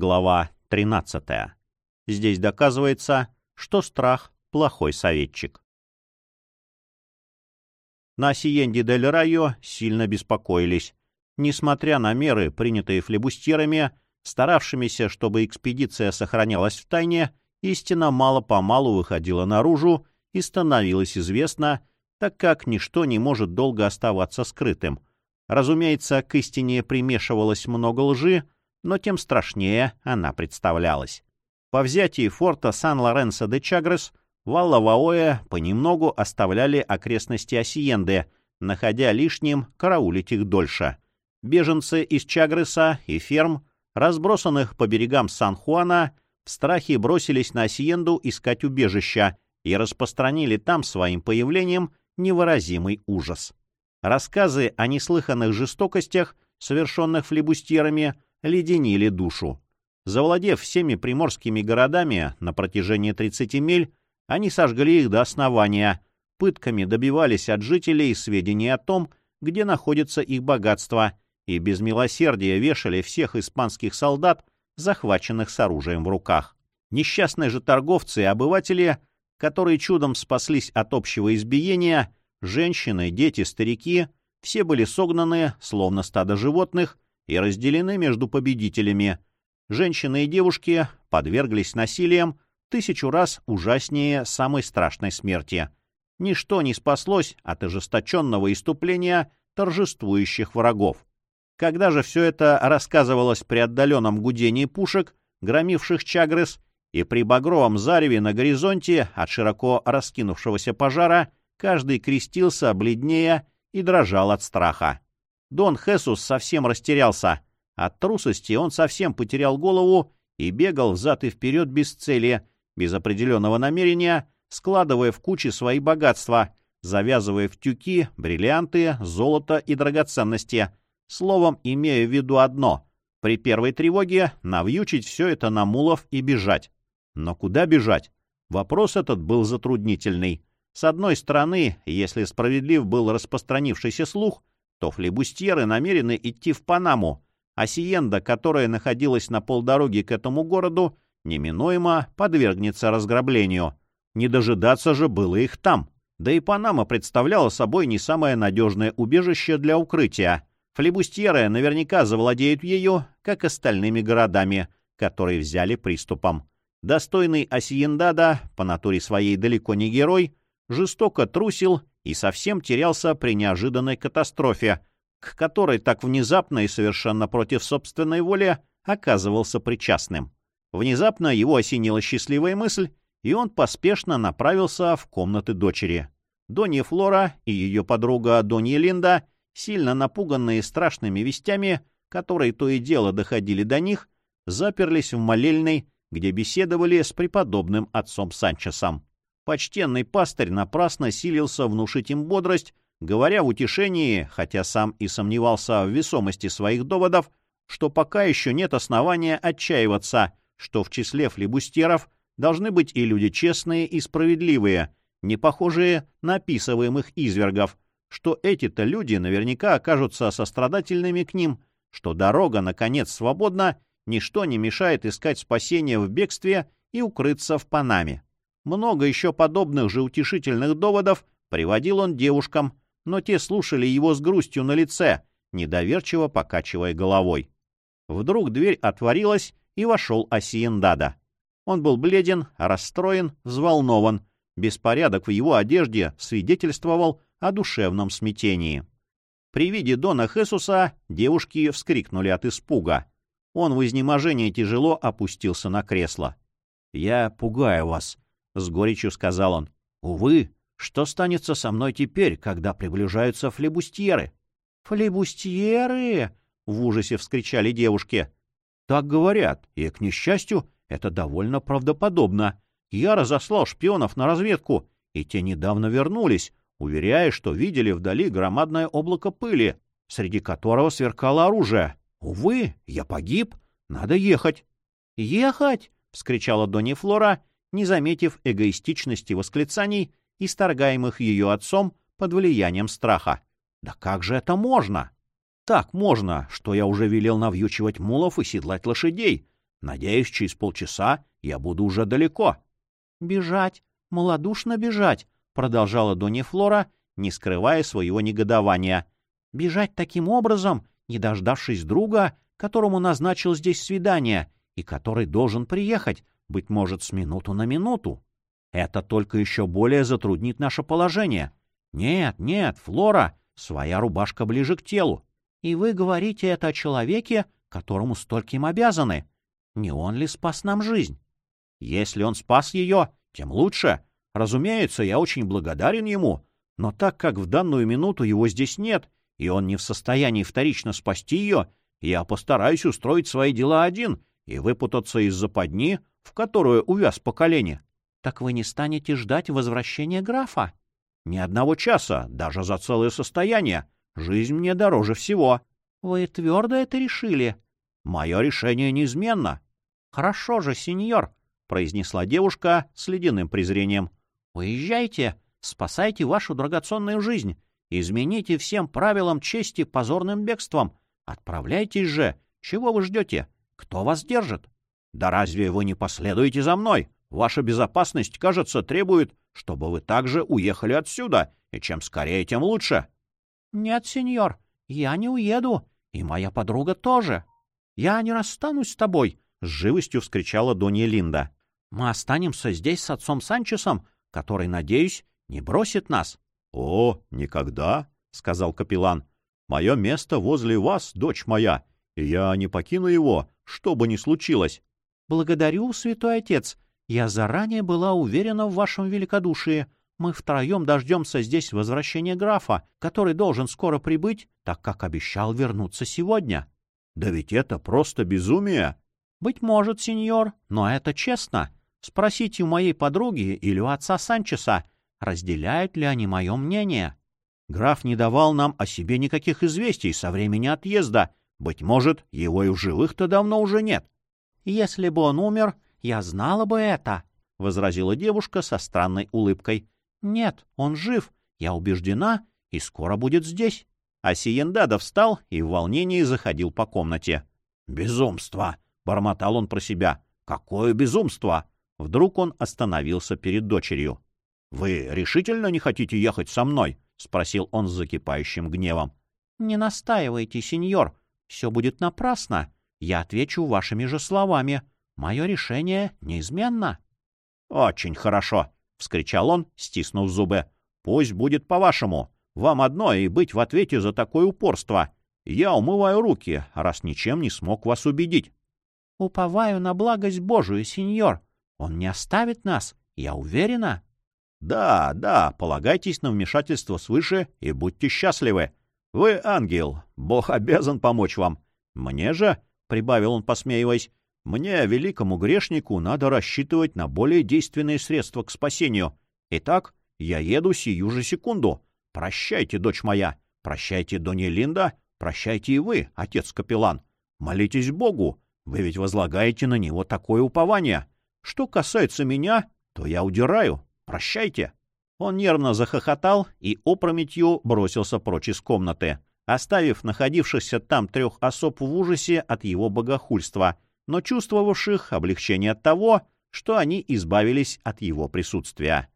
глава 13. Здесь доказывается, что страх – плохой советчик. На Сиенде дель Райо сильно беспокоились. Несмотря на меры, принятые флебустьерами, старавшимися, чтобы экспедиция сохранялась в тайне, истина мало-помалу выходила наружу и становилась известна, так как ничто не может долго оставаться скрытым. Разумеется, к истине примешивалось много лжи, но тем страшнее она представлялась. По взятии форта Сан-Лоренсо де Чагрес Валла-Ваоэ понемногу оставляли окрестности Осиенды, находя лишним караулить их дольше. Беженцы из Чагреса и ферм, разбросанных по берегам Сан-Хуана, в страхе бросились на Осиенду искать убежища и распространили там своим появлением невыразимый ужас. Рассказы о неслыханных жестокостях, совершенных флебустьерами, леденили душу. Завладев всеми приморскими городами на протяжении 30 миль, они сожгли их до основания, пытками добивались от жителей сведений о том, где находится их богатство, и без милосердия вешали всех испанских солдат, захваченных с оружием в руках. Несчастные же торговцы и обыватели, которые чудом спаслись от общего избиения, женщины, дети, старики, все были согнаны, словно стадо животных, и разделены между победителями. Женщины и девушки подверглись насилиям, тысячу раз ужаснее самой страшной смерти. Ничто не спаслось от ожесточенного иступления торжествующих врагов. Когда же все это рассказывалось при отдаленном гудении пушек, громивших Чагрес, и при багровом зареве на горизонте от широко раскинувшегося пожара, каждый крестился бледнее и дрожал от страха. Дон Хесус совсем растерялся. От трусости он совсем потерял голову и бегал взад и вперед без цели, без определенного намерения, складывая в кучи свои богатства, завязывая в тюки бриллианты, золото и драгоценности, словом, имея в виду одно — при первой тревоге навьючить все это на мулов и бежать. Но куда бежать? Вопрос этот был затруднительный. С одной стороны, если справедлив был распространившийся слух, то флебустьеры намерены идти в Панаму, а Сиенда, которая находилась на полдороги к этому городу, неминуемо подвергнется разграблению. Не дожидаться же было их там. Да и Панама представляла собой не самое надежное убежище для укрытия. Флебустьеры наверняка завладеют ее, как остальными городами, которые взяли приступом. Достойный Асиендада, по натуре своей далеко не герой, жестоко трусил и совсем терялся при неожиданной катастрофе, к которой так внезапно и совершенно против собственной воли оказывался причастным. Внезапно его осенила счастливая мысль, и он поспешно направился в комнаты дочери. Донья Флора и ее подруга Донья Линда, сильно напуганные страшными вестями, которые то и дело доходили до них, заперлись в молельной, где беседовали с преподобным отцом Санчесом. Почтенный пастырь напрасно силился внушить им бодрость, говоря в утешении, хотя сам и сомневался в весомости своих доводов, что пока еще нет основания отчаиваться, что в числе флебустеров должны быть и люди честные и справедливые, не похожие на описываемых извергов, что эти-то люди наверняка окажутся сострадательными к ним, что дорога, наконец, свободна, ничто не мешает искать спасения в бегстве и укрыться в Панаме. Много еще подобных же утешительных доводов приводил он девушкам, но те слушали его с грустью на лице, недоверчиво покачивая головой. Вдруг дверь отворилась, и вошел Асиендада. Он был бледен, расстроен, взволнован. Беспорядок в его одежде свидетельствовал о душевном смятении. При виде Дона Хесуса девушки вскрикнули от испуга. Он в изнеможении тяжело опустился на кресло. — Я пугаю вас, — с горечью сказал он. — Увы, что станется со мной теперь, когда приближаются флебустьеры? — Флебустьеры! — в ужасе вскричали девушки. — Так говорят, и, к несчастью, это довольно правдоподобно. Я разослал шпионов на разведку, и те недавно вернулись, уверяя, что видели вдали громадное облако пыли, среди которого сверкало оружие. Увы, я погиб, надо ехать. — Ехать? — вскричала Донни Флора не заметив эгоистичности восклицаний, исторгаемых ее отцом под влиянием страха. «Да как же это можно?» «Так можно, что я уже велел навьючивать мулов и седлать лошадей. Надеюсь, через полчаса я буду уже далеко. — Бежать, малодушно бежать, — продолжала Донья Флора, не скрывая своего негодования. — Бежать таким образом, не дождавшись друга, которому назначил здесь свидание, и который должен приехать, быть может, с минуту на минуту. Это только еще более затруднит наше положение. Нет, нет, Флора, своя рубашка ближе к телу. И вы говорите это о человеке, которому стольким обязаны. Не он ли спас нам жизнь? Если он спас ее, тем лучше. Разумеется, я очень благодарен ему, но так как в данную минуту его здесь нет, и он не в состоянии вторично спасти ее, я постараюсь устроить свои дела один и выпутаться из западни, в которую увяз по колени. Так вы не станете ждать возвращения графа? Ни одного часа, даже за целое состояние. Жизнь мне дороже всего. Вы твердо это решили? Мое решение неизменно. Хорошо же, сеньор, произнесла девушка с ледяным презрением. Уезжайте, спасайте вашу драгоценную жизнь, измените всем правилам чести позорным бегством. Отправляйтесь же. Чего вы ждете? Кто вас держит? Да разве вы не последуете за мной? Ваша безопасность, кажется, требует, чтобы вы также уехали отсюда, и чем скорее, тем лучше. — Нет, сеньор, я не уеду, и моя подруга тоже. Я не расстанусь с тобой, — с живостью вскричала Донья Линда. — Мы останемся здесь с отцом Санчесом, который, надеюсь, не бросит нас. — О, никогда, — сказал капеллан. — Мое место возле вас, дочь моя, и я не покину его, что бы ни случилось. — Благодарю, святой отец, — я заранее была уверена в вашем великодушии. Мы втроем дождемся здесь возвращения графа, который должен скоро прибыть, так как обещал вернуться сегодня. — Да ведь это просто безумие! — Быть может, сеньор, но это честно. Спросите у моей подруги или у отца Санчеса, разделяют ли они мое мнение. Граф не давал нам о себе никаких известий со времени отъезда. Быть может, его и в живых-то давно уже нет. Если бы он умер, я знала бы это, — возразила девушка со странной улыбкой. — Нет, он жив, я убеждена, и скоро будет здесь. А встал и в волнении заходил по комнате. — Безумство! — бормотал он про себя. — Какое безумство! Вдруг он остановился перед дочерью. — Вы решительно не хотите ехать со мной? — спросил он с закипающим гневом. — Не настаивайте, сеньор. Все будет напрасно. Я отвечу вашими же словами. Мое решение неизменно. — Очень хорошо, — вскричал он, стиснув зубы. — Пусть будет по-вашему. Вам одно и быть в ответе за такое упорство. Я умываю руки, раз ничем не смог вас убедить. — Уповаю на благость Божию, сеньор. Он не оставит нас, я уверена. — Да, да, полагайтесь на вмешательство свыше и будьте счастливы. Вы ангел, Бог обязан помочь вам. Мне же, — прибавил он, посмеиваясь, мне, великому грешнику, надо рассчитывать на более действенные средства к спасению. Итак, я еду сию же секунду. Прощайте, дочь моя, прощайте, Донья Линда, прощайте и вы, отец-капеллан. Молитесь Богу, вы ведь возлагаете на него такое упование. Что касается меня, то я удираю. Прощайте. Он нервно захохотал и опрометью бросился прочь из комнаты, оставив находившихся там трех особ в ужасе от его богохульства — но чувствовавших облегчение от того, что они избавились от его присутствия.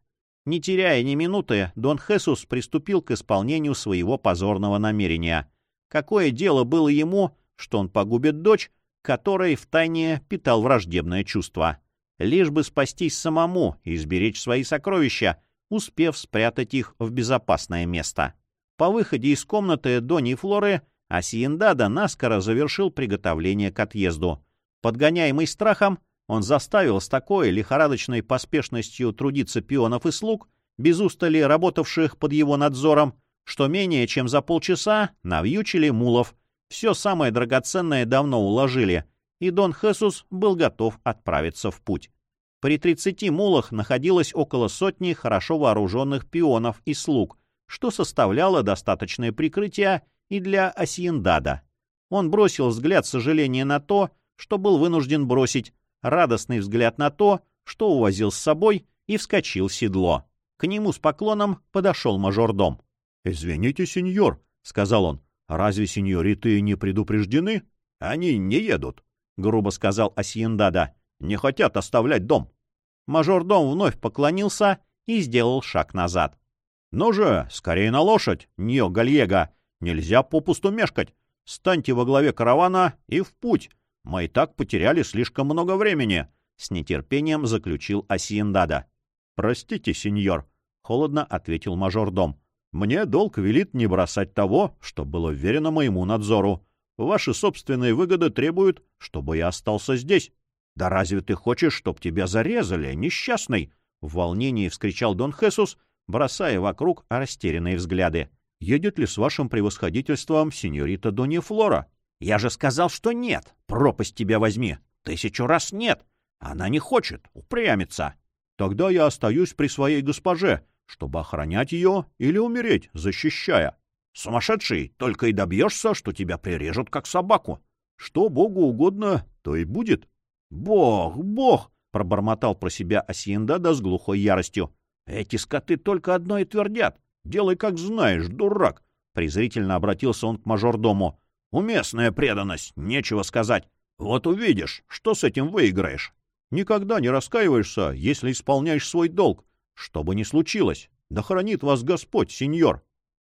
Не теряя ни минуты, Дон Хесус приступил к исполнению своего позорного намерения. Какое дело было ему, что он погубит дочь, которой втайне питал враждебное чувство? Лишь бы спастись самому и сберечь свои сокровища, успев спрятать их в безопасное место. По выходе из комнаты Дони и Флоры Асиендада наскоро завершил приготовление к отъезду. Подгоняемый страхом, он заставил с такой лихорадочной поспешностью трудиться пионов и слуг, без устали работавших под его надзором, что менее чем за полчаса навьючили мулов, все самое драгоценное давно уложили, и Дон Хесус был готов отправиться в путь. При тридцати мулах находилось около сотни хорошо вооруженных пионов и слуг, что составляло достаточное прикрытие и для Асиендада. Он бросил взгляд сожаления на то, что был вынужден бросить, радостный взгляд на то, что увозил с собой, и вскочил в седло. К нему с поклоном подошел мажордом. — Извините, сеньор, — сказал он, — разве сеньориты не предупреждены? Они не едут. — грубо сказал Асьендада. «Не хотят оставлять дом». Мажордом вновь поклонился и сделал шаг назад. «Ну же, скорее на лошадь, Ньо Гальего! Нельзя попусту мешкать! Станьте во главе каравана и в путь! Мы и так потеряли слишком много времени!» — с нетерпением заключил Асиендада. «Простите, сеньор», — холодно ответил мажордом. «Мне долг велит не бросать того, что было верено моему надзору. Ваши собственные выгоды требуют, чтобы я остался здесь». «Да разве ты хочешь, чтоб тебя зарезали, несчастный?» — в волнении вскричал Дон Хесус, бросая вокруг растерянные взгляды. «Едет ли с вашим превосходительством сеньорита Донья Флора?» «Я же сказал, что нет! Пропасть тебя возьми! Тысячу раз нет! Она не хочет, упрямится!» «Тогда я остаюсь при своей госпоже, чтобы охранять ее или умереть, защищая». «Сумасшедший, только и добьешься, что тебя прирежут, как собаку». «Что Богу угодно, то и будет». «Бог, Бог!» — пробормотал про себя Асиендада с глухой яростью. «Эти скоты только одно и твердят. Делай, как знаешь, дурак!» Презрительно обратился он к мажордому. «Уместная преданность, нечего сказать. Вот увидишь, что с этим выиграешь. Никогда не раскаиваешься, если исполняешь свой долг. Что бы ни случилось, да хранит вас Господь, сеньор!»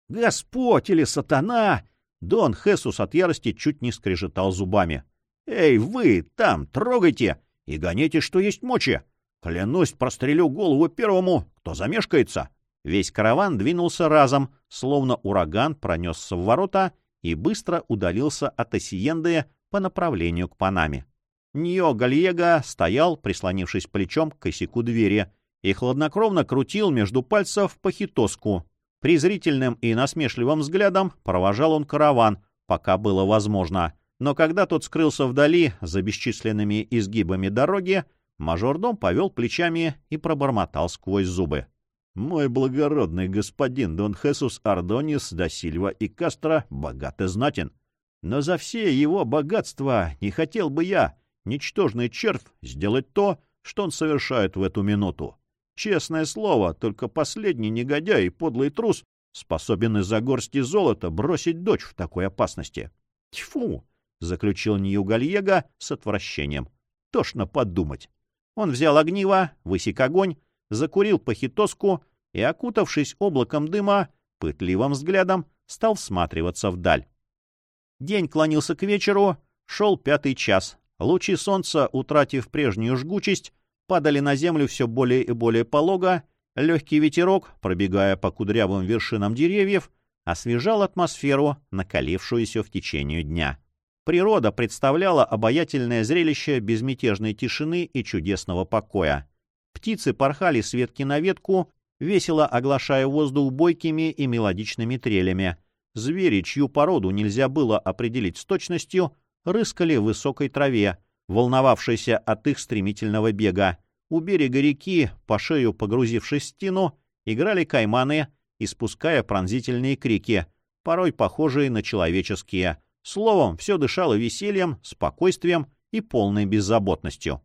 «Господь или сатана!» Дон Хесус от ярости чуть не скрежетал зубами. «Эй, вы, там, трогайте и гоните, что есть мочи! Клянусь, прострелю голову первому, кто замешкается!» Весь караван двинулся разом, словно ураган пронесся в ворота и быстро удалился от Осиенды по направлению к Панаме. Ньо Гальего стоял, прислонившись плечом к косяку двери, и хладнокровно крутил между пальцев похитоску. Презрительным и насмешливым взглядом провожал он караван, пока было возможно. Но когда тот скрылся вдали за бесчисленными изгибами дороги, мажордом повел плечами и пробормотал сквозь зубы. «Мой благородный господин Дон Хесус Ардонис да Сильва и Кастро богат и знатен. Но за все его богатства не хотел бы я, ничтожный червь, сделать то, что он совершает в эту минуту. Честное слово, только последний негодяй и подлый трус способен из-за горсти золота бросить дочь в такой опасности. Тьфу! — заключил Ньюгальего с отвращением. Тошно подумать. Он взял огниво, высек огонь, закурил похитоску и, окутавшись облаком дыма, пытливым взглядом стал всматриваться вдаль. День клонился к вечеру, шел пятый час. Лучи солнца, утратив прежнюю жгучесть, падали на землю все более и более полого, легкий ветерок, пробегая по кудрявым вершинам деревьев, освежал атмосферу, накалившуюся в течение дня. Природа представляла обаятельное зрелище безмятежной тишины и чудесного покоя. Птицы порхали с ветки на ветку, весело оглашая воздух бойкими и мелодичными трелями. Звери, чью породу нельзя было определить с точностью, рыскали в высокой траве, волновавшийся от их стремительного бега. У берега реки, по шею погрузившись в стену, играли кайманы, испуская пронзительные крики, порой похожие на человеческие. Словом, все дышало весельем, спокойствием и полной беззаботностью.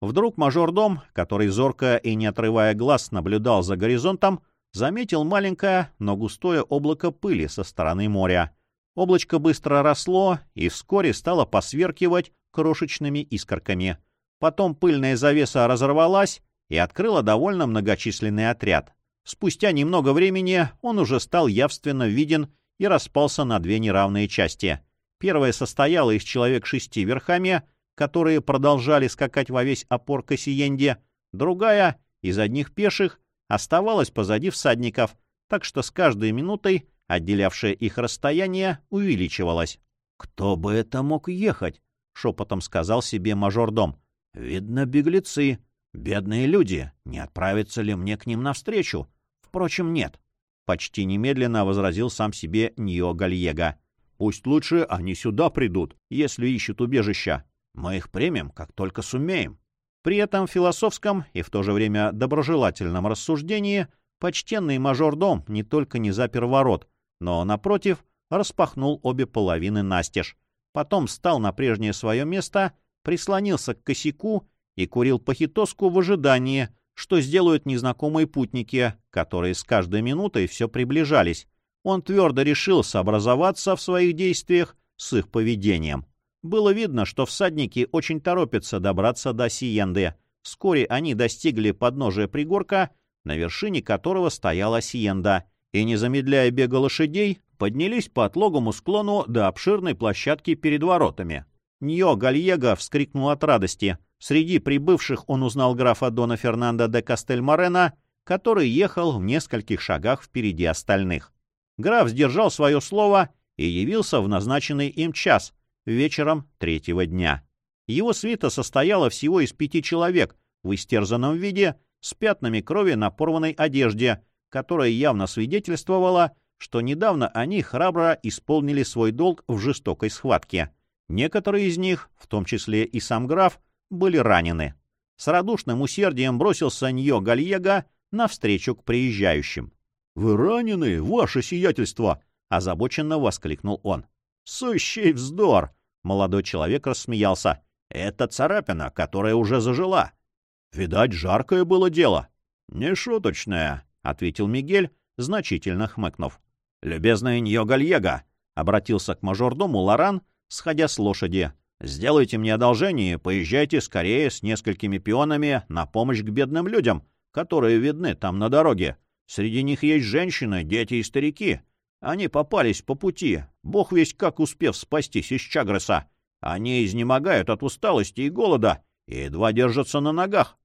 Вдруг мажордом, который зорко и не отрывая глаз наблюдал за горизонтом, заметил маленькое, но густое облако пыли со стороны моря. Облачко быстро росло и вскоре стало посверкивать крошечными искорками. Потом пыльная завеса разорвалась и открыла довольно многочисленный отряд. Спустя немного времени он уже стал явственно виден и распался на две неравные части. Первая состояла из человек шести верхами, которые продолжали скакать во весь опор к Осиенде, другая, из одних пеших, оставалась позади всадников, так что с каждой минутой отделявшее их расстояние увеличивалось. «Кто бы это мог ехать?» — шепотом сказал себе мажордом. «Видно, беглецы. Бедные люди. Не отправиться ли мне к ним навстречу? Впрочем, нет». Почти немедленно возразил сам себе Нио Гальего. «Пусть лучше они сюда придут, если ищут убежища. Мы их примем, как только сумеем». При этом философском и в то же время доброжелательном рассуждении почтенный мажордом не только не запер ворот, но, напротив, распахнул обе половины настежь, потом встал на прежнее свое место, прислонился к косяку и курил похитоску в ожидании, что сделают незнакомые путники, которые с каждой минутой все приближались. Он твердо решил сообразоваться в своих действиях с их поведением. Было видно, что всадники очень торопятся добраться до Сиенды. Вскоре они достигли подножия пригорка, на вершине которого стояла Сиенда, и, не замедляя бега лошадей, поднялись по отлогому склону до обширной площадки перед воротами. Ньо Гальего вскрикнул от радости. Среди прибывших он узнал графа Дона Фернандо де Кастельморена, который ехал в нескольких шагах впереди остальных. Граф сдержал свое слово и явился в назначенный им час, вечером третьего дня. Его свита состояла всего из пяти человек в истерзанном виде, с пятнами крови на порванной одежде, которая явно свидетельствовала, что недавно они храбро исполнили свой долг в жестокой схватке. Некоторые из них, в том числе и сам граф, были ранены. С радушным усердием бросился Ньо Гальего навстречу к приезжающим. — Вы ранены, ваше сиятельство! — озабоченно воскликнул он. — Сущий вздор! — молодой человек рассмеялся. — Это царапина, которая уже зажила. — Видать, жаркое было дело. — Не шуточное, — ответил Мигель, значительно хмыкнув. — Любезный Ньо Гальего! — обратился к мажордому Лоран, сходя с лошади. Сделайте мне одолжение и поезжайте скорее с несколькими пионами на помощь к бедным людям, которые видны там на дороге. Среди них есть женщины, дети и старики. Они попались по пути, бог весь как успев спастись из Чагреса. Они изнемогают от усталости и голода и едва держатся на ногах.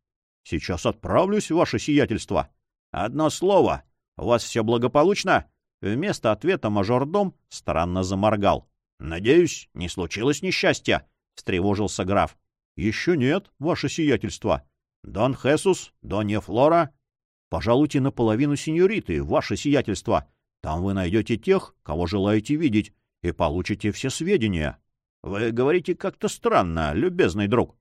Сейчас отправлюсь, ваше сиятельство. Одно слово. У вас все благополучно? Вместо ответа мажордом странно заморгал. «Надеюсь, не случилось несчастья?» — встревожился граф. «Еще нет, ваше сиятельство. Дон Хесус, Донья Флора. Пожалуйте наполовину сеньориты, ваше сиятельство. Там вы найдете тех, кого желаете видеть, и получите все сведения. Вы говорите как-то странно, любезный друг.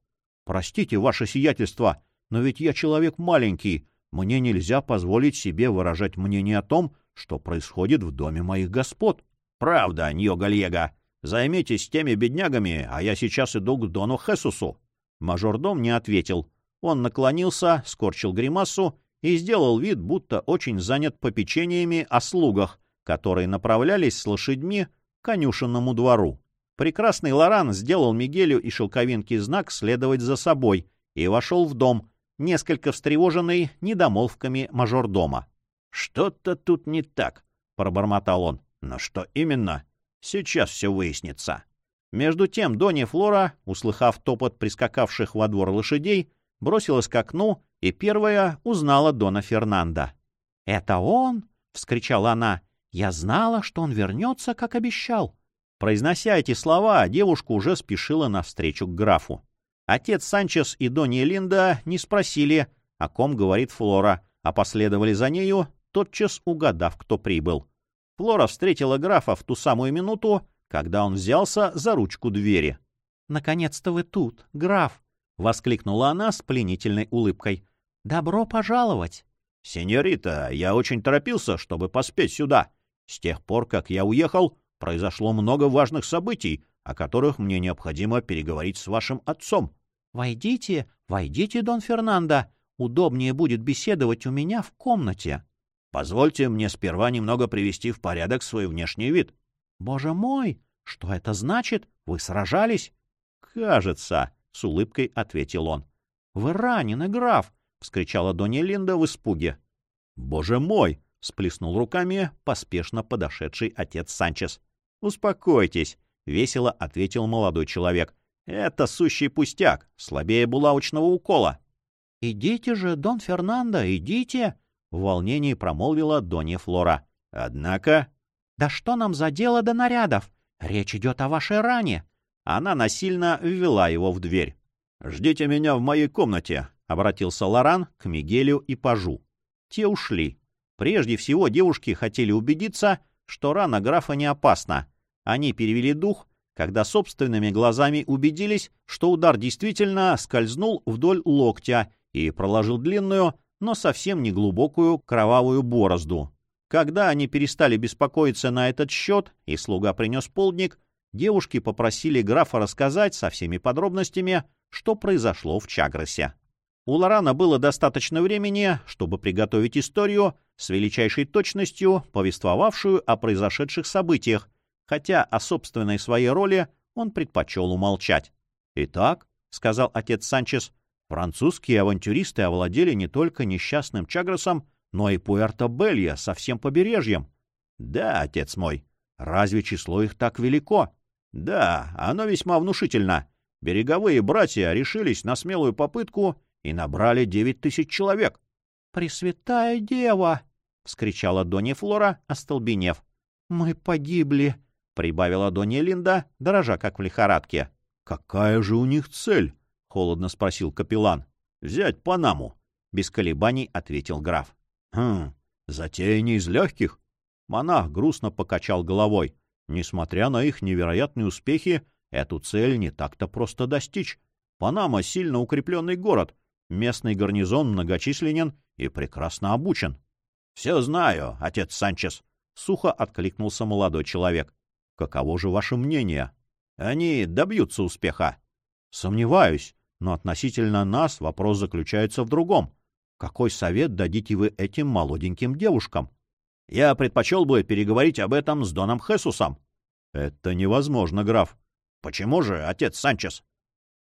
Простите, ваше сиятельство, но ведь я человек маленький. Мне нельзя позволить себе выражать мнение о том, что происходит в доме моих господ. Правда, Ньо Гальего, Займитесь теми беднягами, а я сейчас иду к Дону Хесусу. Мажордом не ответил. Он наклонился, скорчил гримасу и сделал вид, будто очень занят попечениями о слугах, которые направлялись с лошадьми к конюшенному двору. Прекрасный Лоран сделал Мигелю и Шелковинке знак следовать за собой и вошел в дом, несколько встревоженный недомолвками мажордома. — Что-то тут не так, — пробормотал он. — Но что именно? Сейчас все выяснится. Между тем Донья Флора, услыхав топот прискакавших во двор лошадей, бросилась к окну и первая узнала Дона Фернанда. — Это он? — вскричала она. — Я знала, что он вернется, как обещал. Произнося эти слова, девушка уже спешила навстречу к графу. Отец Санчес и Донья Линда не спросили, о ком говорит Флора, а последовали за нею, тотчас угадав, кто прибыл. Флора встретила графа в ту самую минуту, когда он взялся за ручку двери. «Наконец-то вы тут, граф!» — воскликнула она с пленительной улыбкой. «Добро пожаловать!» «Сеньорита, я очень торопился, чтобы поспеть сюда. С тех пор, как я уехал, произошло много важных событий, о которых мне необходимо переговорить с вашим отцом». «Войдите, войдите, Дон Фернандо. Удобнее будет беседовать у меня в комнате». Позвольте мне сперва немного привести в порядок свой внешний вид. — Боже мой! Что это значит? Вы сражались? — Кажется, — с улыбкой ответил он. — Вы ранены, граф! — вскричала Донья Линда в испуге. — Боже мой! — сплеснул руками поспешно подошедший отец Санчес. — Успокойтесь, — весело ответил молодой человек. — Это сущий пустяк, слабее булавочного укола. — Идите же, Дон Фернандо, идите! — в волнении промолвила Донья Флора. «Однако...» «Да что нам за дело до нарядов? Речь идет о вашей ране». Она насильно ввела его в дверь. «Ждите меня в моей комнате», — обратился Лоран к Мигелю и Пажу. Те ушли. Прежде всего девушки хотели убедиться, что рана графа не опасна. Они перевели дух, когда собственными глазами убедились, что удар действительно скользнул вдоль локтя и проложил длинную, но совсем не глубокую кровавую борозду. Когда они перестали беспокоиться на этот счет, и слуга принес полдник, девушки попросили графа рассказать со всеми подробностями, что произошло в Чагросе. У Лорана было достаточно времени, чтобы приготовить историю с величайшей точностью, повествовавшую о произошедших событиях, хотя о собственной своей роли он предпочел умолчать. «Итак», — сказал отец Санчес, — «французские авантюристы овладели не только несчастным Чагросом, но и Пуэрто-Белья со всем побережьем». «Да, отец мой. Разве число их так велико?» «Да, оно весьма внушительно. Береговые братья решились на смелую попытку и набрали девять тысяч человек». «Пресвятая дева!» — вскричала Донья Флора, остолбенев. «Мы погибли!» — прибавила Донья Линда, дрожа как в лихорадке. «Какая же у них цель?» — холодно спросил капеллан. «Взять Панаму», — без колебаний ответил граф. «Хм, затея не из легких». Монах грустно покачал головой. Несмотря на их невероятные успехи, эту цель не так-то просто достичь. Панама — сильно укрепленный город, местный гарнизон многочисленен и прекрасно обучен. — Все знаю, отец Санчес, — сухо откликнулся молодой человек. — Каково же ваше мнение? Они добьются успеха. Сомневаюсь, но относительно нас вопрос заключается в другом. Какой совет дадите вы этим молоденьким девушкам? Я предпочел бы переговорить об этом с Доном Хесусом. Это невозможно, граф. Почему же, отец Санчес?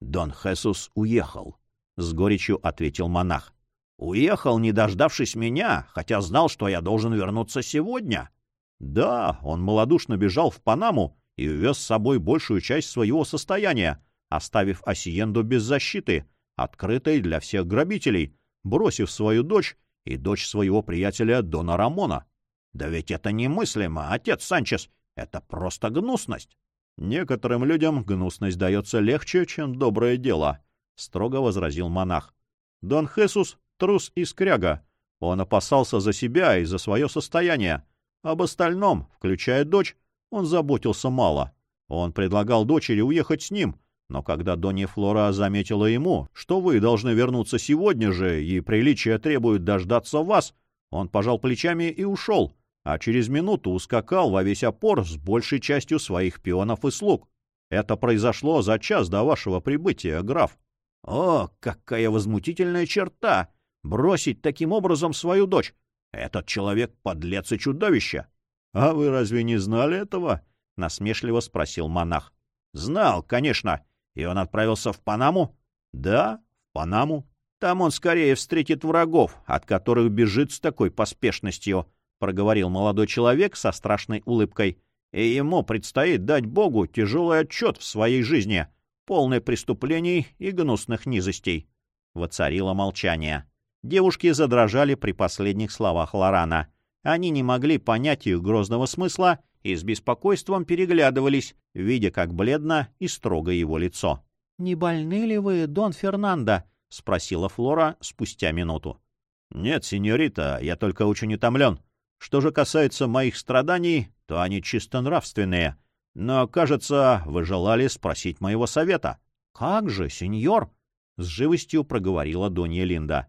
Дон Хесус уехал, — с горечью ответил монах. Уехал, не дождавшись меня, хотя знал, что я должен вернуться сегодня. Да, он малодушно бежал в Панаму и увез с собой большую часть своего состояния, оставив Осиенду без защиты, открытой для всех грабителей, бросив свою дочь и дочь своего приятеля Дона Рамона. Да ведь это немыслимо, отец Санчес, это просто гнусность. Некоторым людям гнусность дается легче, чем доброе дело, — строго возразил монах. Дон Хесус — трус и скряга. Он опасался за себя и за свое состояние. Об остальном, включая дочь, он заботился мало. Он предлагал дочери уехать с ним, но когда Донья Флора заметила ему, что вы должны вернуться сегодня же, и приличие требует дождаться вас, он пожал плечами и ушел, а через минуту ускакал во весь опор с большей частью своих пионов и слуг. Это произошло за час до вашего прибытия, граф. О, какая возмутительная черта! Бросить таким образом свою дочь! Этот человек — подлец и чудовище! — А вы разве не знали этого? — насмешливо спросил монах. — Знал, конечно. И он отправился в Панаму? — Да, в Панаму. Там он скорее встретит врагов, от которых бежит с такой поспешностью, — проговорил молодой человек со страшной улыбкой. — И ему предстоит дать Богу тяжелый отчет в своей жизни, полный преступлений и гнусных низостей. Воцарило молчание. Девушки задрожали при последних словах Лорана. Они не могли понять их грозного смысла и с беспокойством переглядывались, видя, как бледно и строго его лицо. — Не больны ли вы, Дон Фернандо? — спросила Флора спустя минуту. — Нет, сеньорита, я только очень утомлен. Что же касается моих страданий, то они чисто нравственные. Но, кажется, вы желали спросить моего совета. — Как же, сеньор? — с живостью проговорила Донья Линда.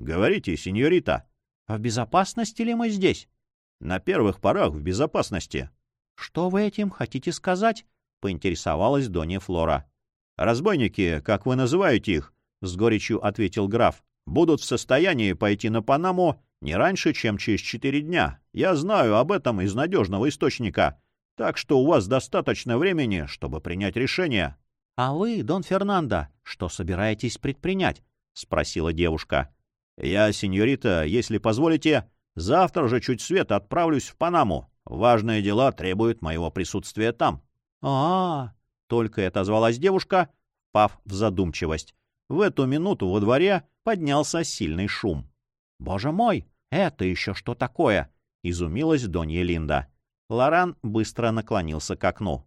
Говорите, сеньорита. В безопасности ли мы здесь? На первых порах в безопасности. Что вы этим хотите сказать? Поинтересовалась Донья Флора. Разбойники, как вы называете их, с горечью ответил граф, будут в состоянии пойти на Панаму не раньше, чем через четыре дня. Я знаю об этом из надежного источника. Так что у вас достаточно времени, чтобы принять решение. — А вы, Дон Фернандо, что собираетесь предпринять? — спросила девушка. Я, сеньорита, если позволите, завтра же чуть свет отправлюсь в Панаму. Важные дела требуют моего присутствия там. А, -а, -а только и отозвалась девушка, пав в задумчивость. В эту минуту во дворе поднялся сильный шум. «Боже мой, это еще что такое?» — изумилась Донья Линда. Лоран быстро наклонился к окну.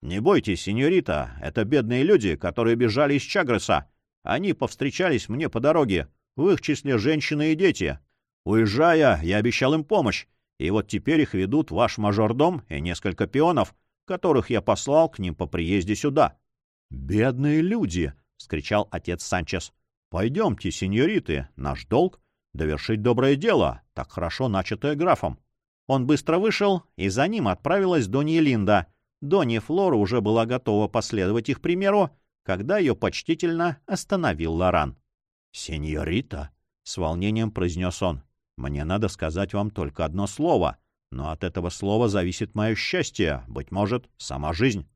«Не бойтесь, сеньорита, это бедные люди, которые бежали из Чагреса. Они повстречались мне по дороге. В их числе женщины и дети. Уезжая, я обещал им помощь, и вот теперь их ведут ваш мажордом и несколько пионов, которых я послал к ним по приезде сюда. — Бедные люди! — вскричал отец Санчес. — Пойдемте, сеньориты, наш долг — довершить доброе дело, так хорошо начатое графом. Он быстро вышел, и за ним отправилась Донья Линда. Донья Флора уже была готова последовать их примеру, когда ее почтительно остановил Лоран. «Сеньорита», — с волнением произнес он, — «мне надо сказать вам только одно слово, но от этого слова зависит мое счастье, быть может, сама жизнь».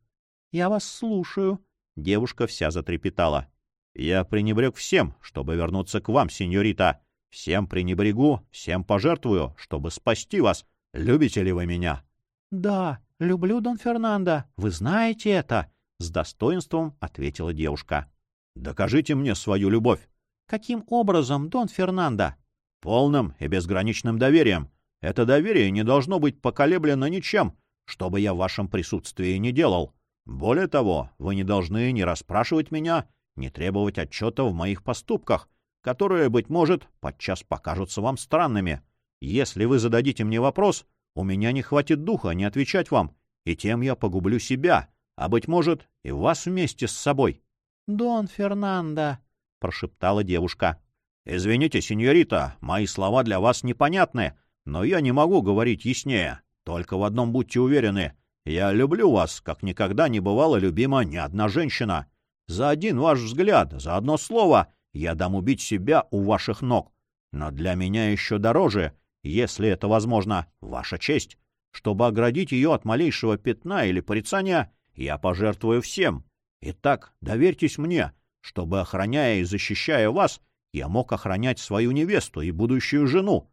я вас слушаю». Девушка вся затрепетала. «Я пренебрег всем, чтобы вернуться к вам, сеньорита. Всем пренебрегу, всем пожертвую, чтобы спасти вас. Любите ли вы меня?» «Да, люблю, Дон Фернандо. Вы знаете это?» — с достоинством ответила девушка. «Докажите мне свою любовь». «Каким образом, Дон Фернандо?» «Полным и безграничным доверием. Это доверие не должно быть поколеблено ничем, что бы я в вашем присутствии не делал. Более того, вы не должны ни расспрашивать меня, ни требовать отчета в моих поступках, которые, быть может, подчас покажутся вам странными. Если вы зададите мне вопрос, у меня не хватит духа не отвечать вам, и тем я погублю себя, а, быть может, и вас вместе с собой. — Дон Фернандо, — прошептала девушка. — Извините, сеньорита, мои слова для вас непонятны, но я не могу говорить яснее. Только в одном будьте уверены, я люблю вас, как никогда не бывала любима ни одна женщина. За один ваш взгляд, за одно слово я дам убить себя у ваших ног. Но для меня еще дороже, если это возможно, ваша честь. Чтобы оградить ее от малейшего пятна или порицания, я пожертвую всем. Итак, доверьтесь мне, чтобы, охраняя и защищая вас, я мог охранять свою невесту и будущую жену.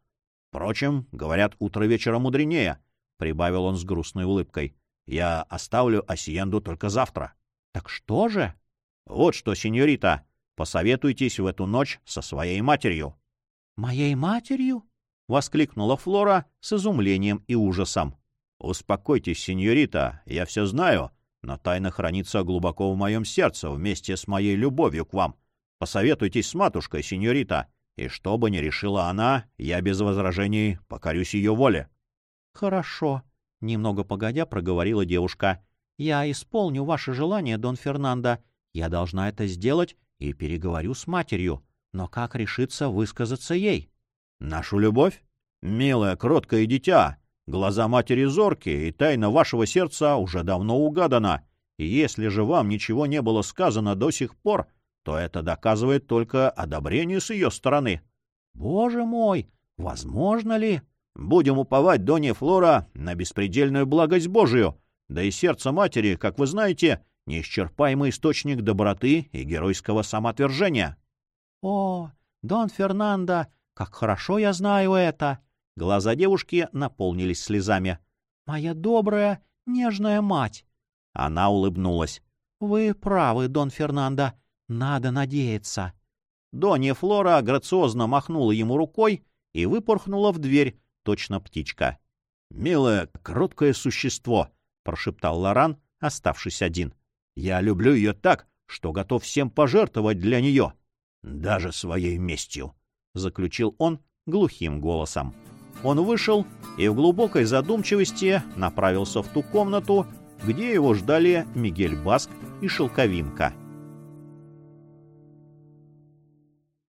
Впрочем, говорят, утро вечера мудренее. — прибавил он с грустной улыбкой. — Я оставлю Асиенду только завтра. — Так что же? — Вот что, сеньорита, посоветуйтесь в эту ночь со своей матерью. — Моей матерью? — воскликнула Флора с изумлением и ужасом. — Успокойтесь, сеньорита, я все знаю, но тайна хранится глубоко в моем сердце вместе с моей любовью к вам. Посоветуйтесь с матушкой, сеньорита, и что бы ни решила она, я без возражений покорюсь ее воле. — «Хорошо», — немного погодя проговорила девушка. «Я исполню ваше желание, Дон Фернандо. Я должна это сделать и переговорю с матерью. Но как решиться высказаться ей?» «Нашу любовь? Милое, кроткое дитя. Глаза матери зоркие, и тайна вашего сердца уже давно угадана. И если же вам ничего не было сказано до сих пор, то это доказывает только одобрение с ее стороны». «Боже мой! Возможно ли?» Будем уповать, Донья Флора, на беспредельную благость Божию, да и сердце матери, как вы знаете, неисчерпаемый источник доброты и геройского самоотвержения. — О, Дон Фернандо, как хорошо я знаю это! Глаза девушки наполнились слезами. — Моя добрая, нежная мать! Она улыбнулась. — Вы правы, Дон Фернандо, надо надеяться. Донья Флора грациозно махнула ему рукой и выпорхнула в дверь, точно птичка. — Милое, кроткое существо, — прошептал Лоран, оставшись один. — Я люблю ее так, что готов всем пожертвовать для нее, даже своей местью, — заключил он глухим голосом. Он вышел и в глубокой задумчивости направился в ту комнату, где его ждали Мигель Баск и Шелковинка —